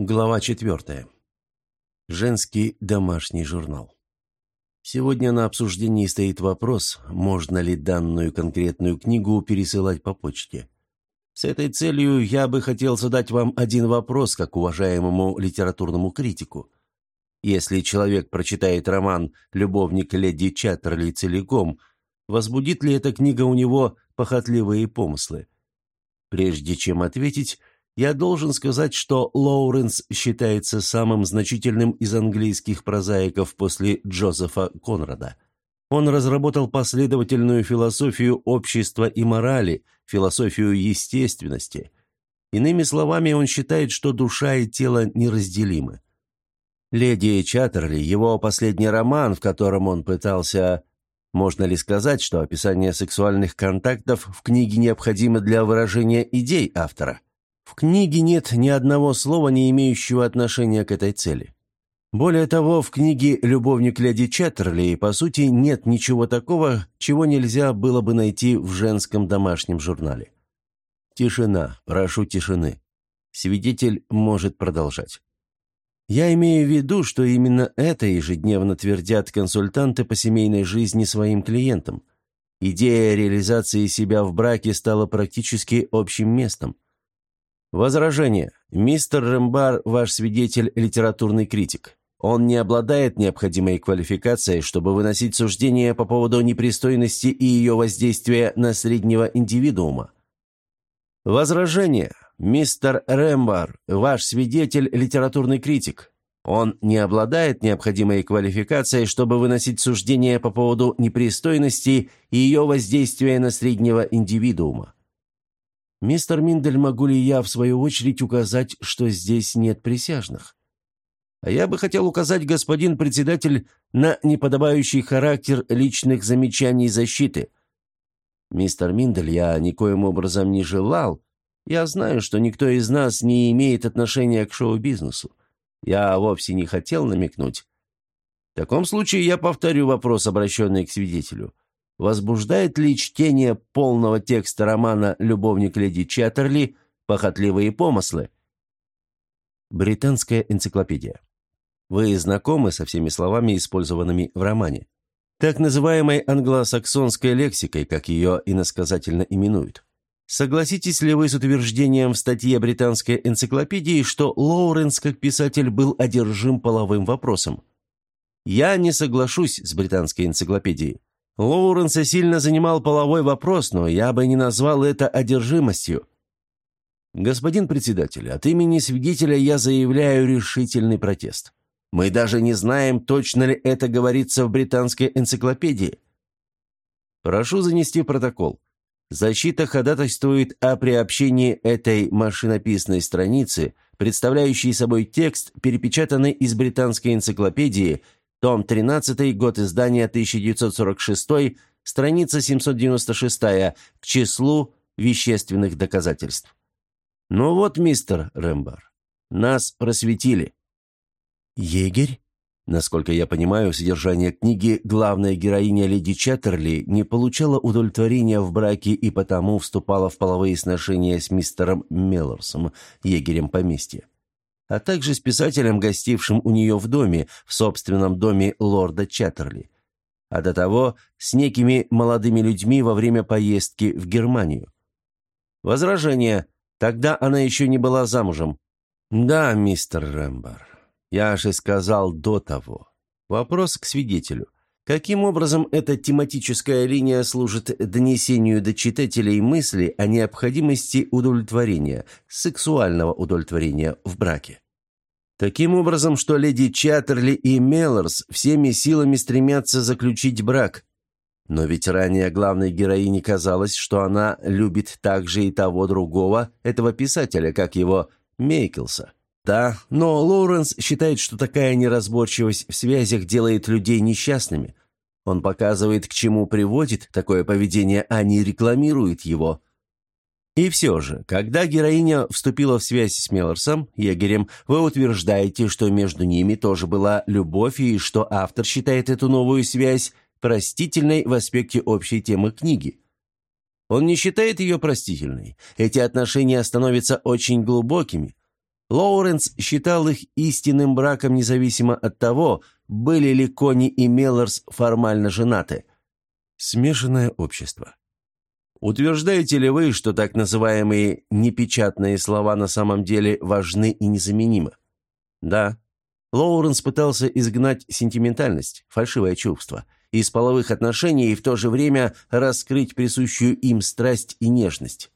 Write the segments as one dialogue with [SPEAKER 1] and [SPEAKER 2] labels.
[SPEAKER 1] Глава четвертая. Женский домашний журнал. Сегодня на обсуждении стоит вопрос, можно ли данную конкретную книгу пересылать по почте. С этой целью я бы хотел задать вам один вопрос, как уважаемому литературному критику. Если человек прочитает роман «Любовник леди Чаттерли» целиком, возбудит ли эта книга у него похотливые помыслы? Прежде чем ответить, я должен сказать, что Лоуренс считается самым значительным из английских прозаиков после Джозефа Конрада. Он разработал последовательную философию общества и морали, философию естественности. Иными словами, он считает, что душа и тело неразделимы. «Леди Чаттерли» — его последний роман, в котором он пытался... Можно ли сказать, что описание сексуальных контактов в книге необходимо для выражения идей автора? В книге нет ни одного слова, не имеющего отношения к этой цели. Более того, в книге «Любовник леди Чаттерли» по сути нет ничего такого, чего нельзя было бы найти в женском домашнем журнале. Тишина, прошу тишины. Свидетель может продолжать. Я имею в виду, что именно это ежедневно твердят консультанты по семейной жизни своим клиентам. Идея реализации себя в браке стала практически общим местом – Возражение. Мистер Рэмбар – ваш свидетель, литературный критик. Он не обладает необходимой квалификацией, чтобы выносить суждения по поводу непристойности и ее воздействия на среднего индивидуума. Возражение. Мистер Рэмбар – ваш свидетель, литературный критик. Он не обладает необходимой квалификацией, чтобы выносить суждения по поводу непристойности и ее воздействия на среднего индивидуума. Мистер Миндель, могу ли я, в свою очередь, указать, что здесь нет присяжных? А я бы хотел указать, господин председатель, на неподобающий характер личных замечаний защиты. Мистер Миндель, я никоим образом не желал. Я знаю, что никто из нас не имеет отношения к шоу-бизнесу. Я вовсе не хотел намекнуть. В таком случае я повторю вопрос, обращенный к свидетелю. Возбуждает ли чтение полного текста романа «Любовник леди Чаттерли» похотливые помыслы? Британская энциклопедия. Вы знакомы со всеми словами, использованными в романе? Так называемой англосаксонской лексикой, как ее иносказательно именуют. Согласитесь ли вы с утверждением в статье британской энциклопедии, что Лоуренс как писатель был одержим половым вопросом? Я не соглашусь с британской энциклопедией. Лоуренса сильно занимал половой вопрос, но я бы не назвал это одержимостью. Господин председатель, от имени свидетеля я заявляю решительный протест. Мы даже не знаем, точно ли это говорится в британской энциклопедии. Прошу занести протокол. Защита ходатайствует о приобщении этой машинописной страницы, представляющей собой текст, перепечатанный из британской энциклопедии том 13, год издания 1946, страница 796, к числу вещественных доказательств. Ну вот, мистер Рэмбар, нас просветили. Егерь? Насколько я понимаю, содержание книги главная героиня леди Чаттерли не получала удовлетворения в браке и потому вступала в половые сношения с мистером Меллорсом, егерем поместья а также с писателем, гостившим у нее в доме, в собственном доме лорда Чаттерли, а до того с некими молодыми людьми во время поездки в Германию. Возражение. Тогда она еще не была замужем. Да, мистер Рэмбар, я же сказал до того. Вопрос к свидетелю. Каким образом эта тематическая линия служит донесению до читателей мысли о необходимости удовлетворения, сексуального удовлетворения в браке? Таким образом, что леди Чаттерли и Меллорс всеми силами стремятся заключить брак. Но ведь ранее главной героине казалось, что она любит также и того другого, этого писателя, как его Мейкелса. Да, но Лоуренс считает, что такая неразборчивость в связях делает людей несчастными. Он показывает, к чему приводит такое поведение, а не рекламирует его. И все же, когда героиня вступила в связь с Меллорсом, егерем, вы утверждаете, что между ними тоже была любовь и что автор считает эту новую связь простительной в аспекте общей темы книги. Он не считает ее простительной. Эти отношения становятся очень глубокими. Лоуренс считал их истинным браком независимо от того, были ли Кони и Меллорс формально женаты. Смешанное общество. Утверждаете ли вы, что так называемые непечатные слова на самом деле важны и незаменимы? Да. Лоуренс пытался изгнать сентиментальность, фальшивое чувство, из половых отношений и в то же время раскрыть присущую им страсть и нежность.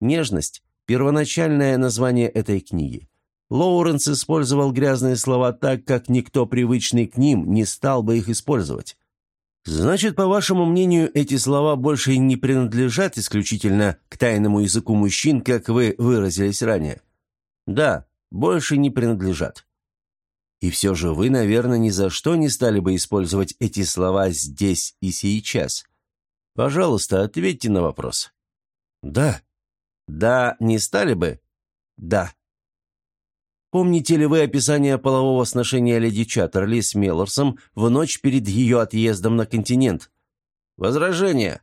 [SPEAKER 1] Нежность – первоначальное название этой книги. Лоуренс использовал грязные слова так, как никто привычный к ним не стал бы их использовать. Значит, по вашему мнению, эти слова больше не принадлежат исключительно к тайному языку мужчин, как вы выразились ранее? Да, больше не принадлежат. И все же вы, наверное, ни за что не стали бы использовать эти слова здесь и сейчас. Пожалуйста, ответьте на вопрос. Да. Да, не стали бы? Да. Помните ли вы описание полового сношения леди Чаттерли с Меллорсом в ночь перед ее отъездом на континент? Возражение.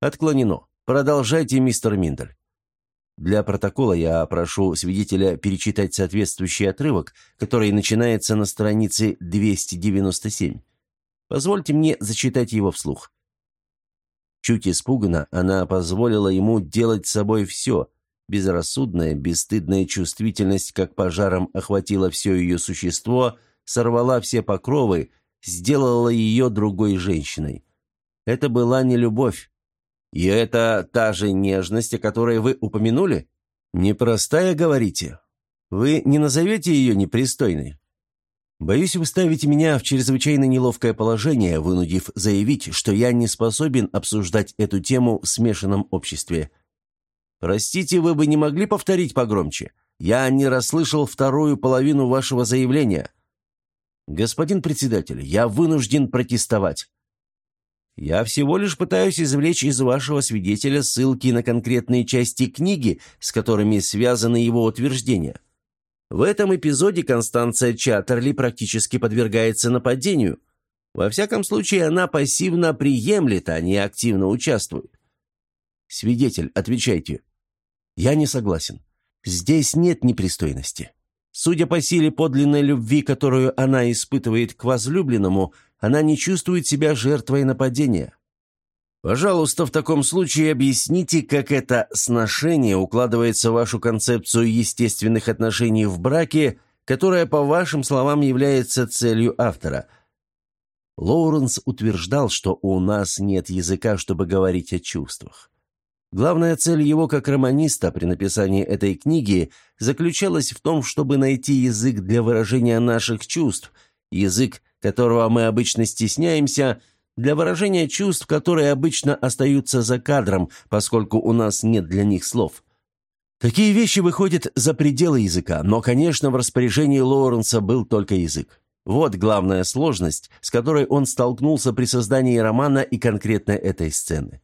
[SPEAKER 1] Отклонено. Продолжайте, мистер Миндель. Для протокола я прошу свидетеля перечитать соответствующий отрывок, который начинается на странице 297. Позвольте мне зачитать его вслух. Чуть испуганно, она позволила ему делать с собой все, Безрассудная, бесстыдная чувствительность, как пожаром охватила все ее существо, сорвала все покровы, сделала ее другой женщиной. Это была не любовь. И это та же нежность, о которой вы упомянули? Непростая, говорите? Вы не назовете ее непристойной? Боюсь, вы ставите меня в чрезвычайно неловкое положение, вынудив заявить, что я не способен обсуждать эту тему в смешанном обществе – «Простите, вы бы не могли повторить погромче? Я не расслышал вторую половину вашего заявления». «Господин председатель, я вынужден протестовать». «Я всего лишь пытаюсь извлечь из вашего свидетеля ссылки на конкретные части книги, с которыми связаны его утверждения. В этом эпизоде Констанция Чаттерли практически подвергается нападению. Во всяком случае, она пассивно приемлет, а не активно участвует. Свидетель, отвечайте. Я не согласен. Здесь нет непристойности. Судя по силе подлинной любви, которую она испытывает к возлюбленному, она не чувствует себя жертвой нападения. Пожалуйста, в таком случае объясните, как это сношение укладывается в вашу концепцию естественных отношений в браке, которая, по вашим словам, является целью автора. Лоуренс утверждал, что у нас нет языка, чтобы говорить о чувствах. Главная цель его как романиста при написании этой книги заключалась в том, чтобы найти язык для выражения наших чувств, язык, которого мы обычно стесняемся, для выражения чувств, которые обычно остаются за кадром, поскольку у нас нет для них слов. Такие вещи выходят за пределы языка, но, конечно, в распоряжении Лоуренса был только язык. Вот главная сложность, с которой он столкнулся при создании романа и конкретно этой сцены.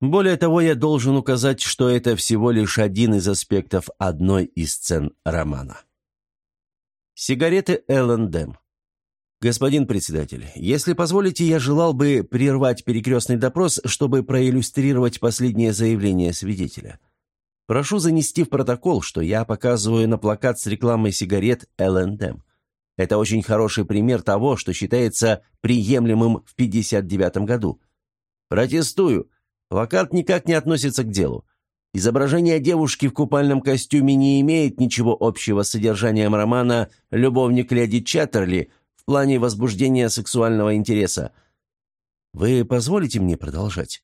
[SPEAKER 1] Более того, я должен указать, что это всего лишь один из аспектов одной из сцен романа. Сигареты L&M. Господин председатель, если позволите, я желал бы прервать перекрестный допрос, чтобы проиллюстрировать последнее заявление свидетеля. Прошу занести в протокол, что я показываю на плакат с рекламой сигарет L&M. Это очень хороший пример того, что считается приемлемым в 59 году. Протестую. Плакат никак не относится к делу. Изображение девушки в купальном костюме не имеет ничего общего с содержанием романа «Любовник леди Чаттерли» в плане возбуждения сексуального интереса. Вы позволите мне продолжать?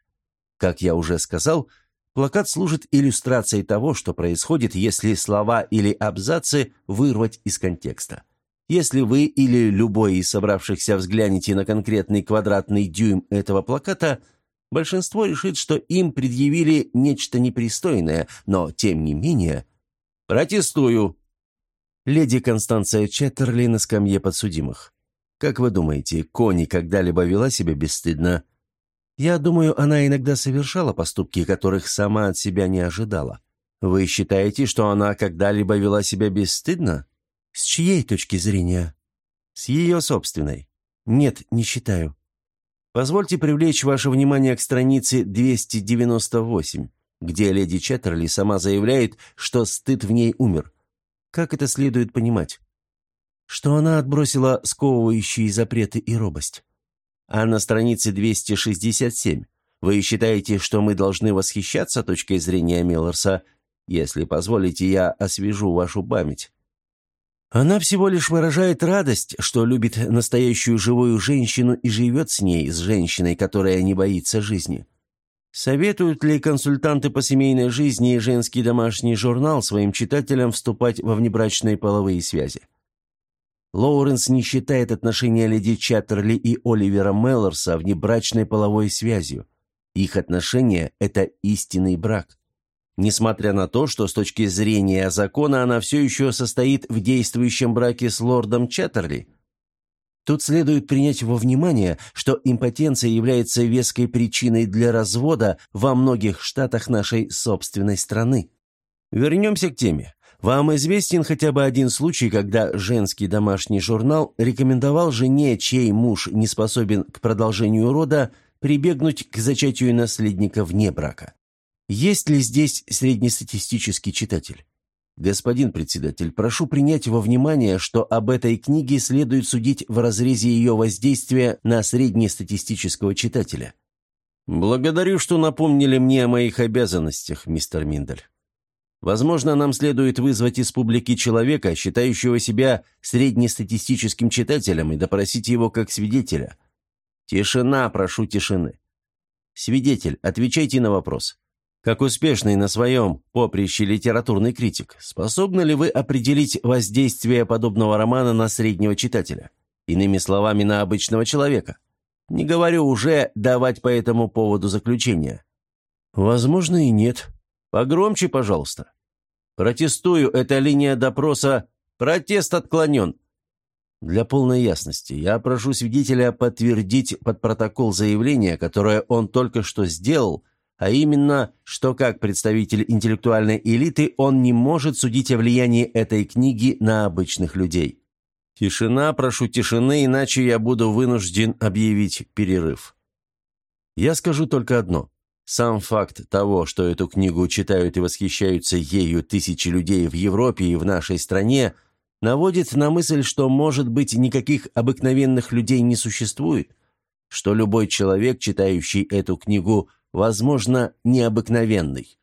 [SPEAKER 1] Как я уже сказал, плакат служит иллюстрацией того, что происходит, если слова или абзацы вырвать из контекста. Если вы или любой из собравшихся взглянете на конкретный квадратный дюйм этого плаката – Большинство решит, что им предъявили нечто непристойное, но, тем не менее... «Протестую!» Леди Констанция Четтерли на скамье подсудимых. «Как вы думаете, Кони когда-либо вела себя бесстыдно?» «Я думаю, она иногда совершала поступки, которых сама от себя не ожидала. Вы считаете, что она когда-либо вела себя бесстыдно? С чьей точки зрения?» «С ее собственной». «Нет, не считаю. Позвольте привлечь ваше внимание к странице 298, где леди Четтерли сама заявляет, что стыд в ней умер. Как это следует понимать? Что она отбросила сковывающие запреты и робость. А на странице 267 вы считаете, что мы должны восхищаться точкой зрения Миллерса? Если позволите, я освежу вашу память. Она всего лишь выражает радость, что любит настоящую живую женщину и живет с ней, с женщиной, которая не боится жизни. Советуют ли консультанты по семейной жизни и женский домашний журнал своим читателям вступать во внебрачные половые связи? Лоуренс не считает отношения леди Чаттерли и Оливера Меллорса внебрачной половой связью. Их отношения – это истинный брак. Несмотря на то, что с точки зрения закона она все еще состоит в действующем браке с лордом Чаттерли. Тут следует принять во внимание, что импотенция является веской причиной для развода во многих штатах нашей собственной страны. Вернемся к теме. Вам известен хотя бы один случай, когда женский домашний журнал рекомендовал жене, чей муж не способен к продолжению рода, прибегнуть к зачатию наследника вне брака? Есть ли здесь среднестатистический читатель? Господин председатель, прошу принять во внимание, что об этой книге следует судить в разрезе ее воздействия на среднестатистического читателя. Благодарю, что напомнили мне о моих обязанностях, мистер Миндель. Возможно, нам следует вызвать из публики человека, считающего себя среднестатистическим читателем, и допросить его как свидетеля. Тишина, прошу тишины. Свидетель, отвечайте на вопрос. Как успешный на своем поприще литературный критик, способны ли вы определить воздействие подобного романа на среднего читателя? Иными словами, на обычного человека? Не говорю уже давать по этому поводу заключение. Возможно и нет. Погромче, пожалуйста. Протестую, эта линия допроса «Протест отклонен». Для полной ясности, я прошу свидетеля подтвердить под протокол заявление, которое он только что сделал – а именно, что как представитель интеллектуальной элиты он не может судить о влиянии этой книги на обычных людей. Тишина, прошу тишины, иначе я буду вынужден объявить перерыв. Я скажу только одно. Сам факт того, что эту книгу читают и восхищаются ею тысячи людей в Европе и в нашей стране, наводит на мысль, что, может быть, никаких обыкновенных людей не существует, что любой человек, читающий эту книгу, возможно, необыкновенный.